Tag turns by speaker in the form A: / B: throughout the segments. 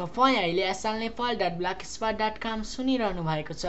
A: तपाईँ अहिले SL Nepal dot black spot dot com सुनिरहनु भएको छ।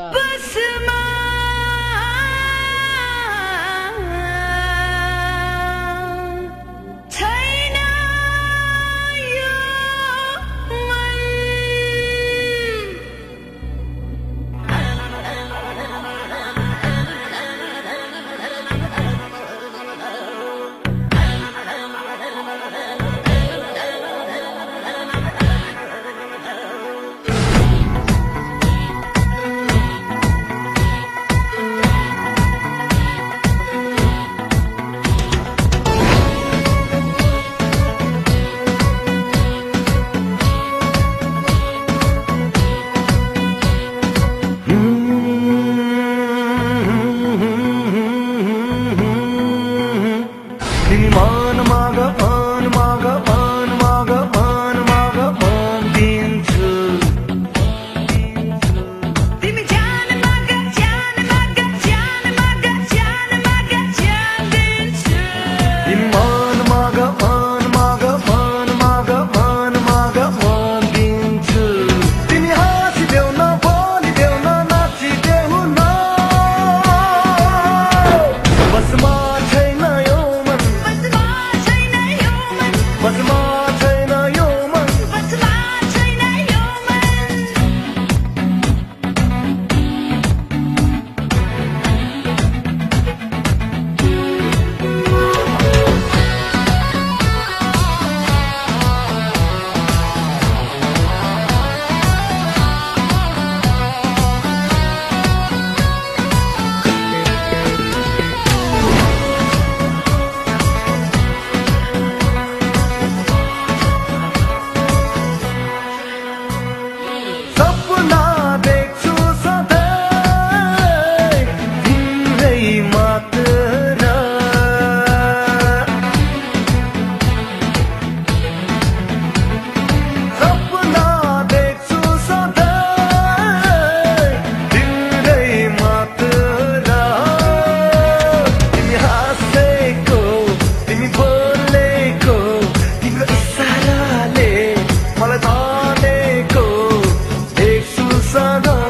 B: I don't know.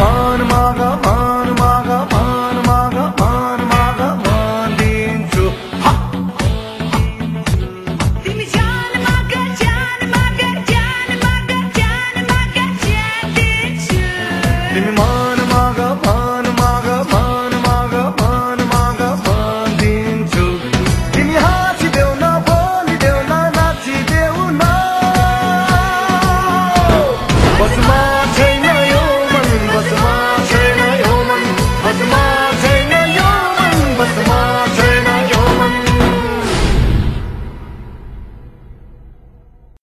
B: Man maga man maga man maga man maga man din chu ha!
C: Jan maga jan